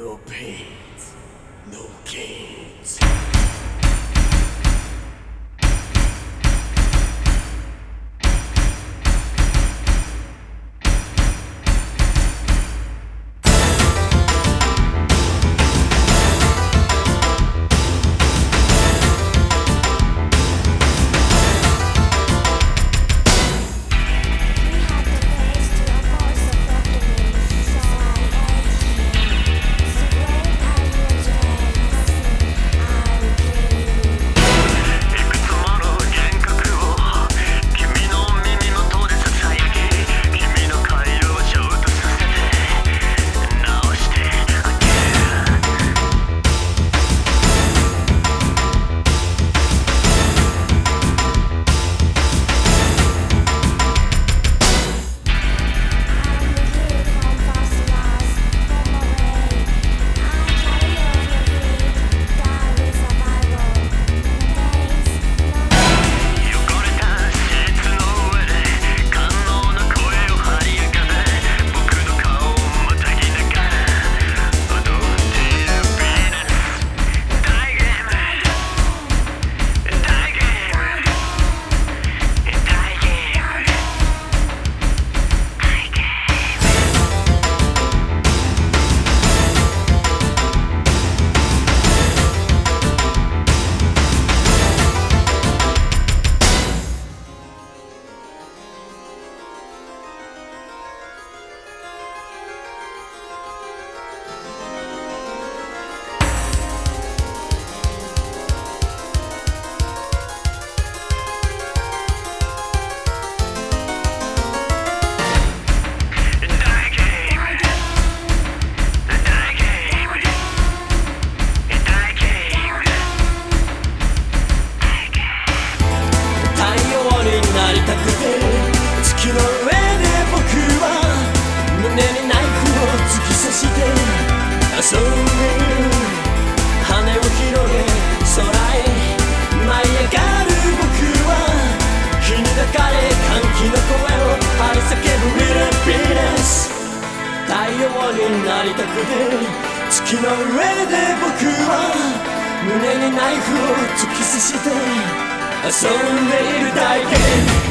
No pain. りたくて地球の上で僕は胸にナイフを突き刺して遊んでる羽を広げ空へ舞い上がる僕は日に抱かれ歓喜の声を張り叫ぶ w i l l i e ス太陽になりたくて月の上で僕は胸にナイフを突き刺して遊んでいるだけ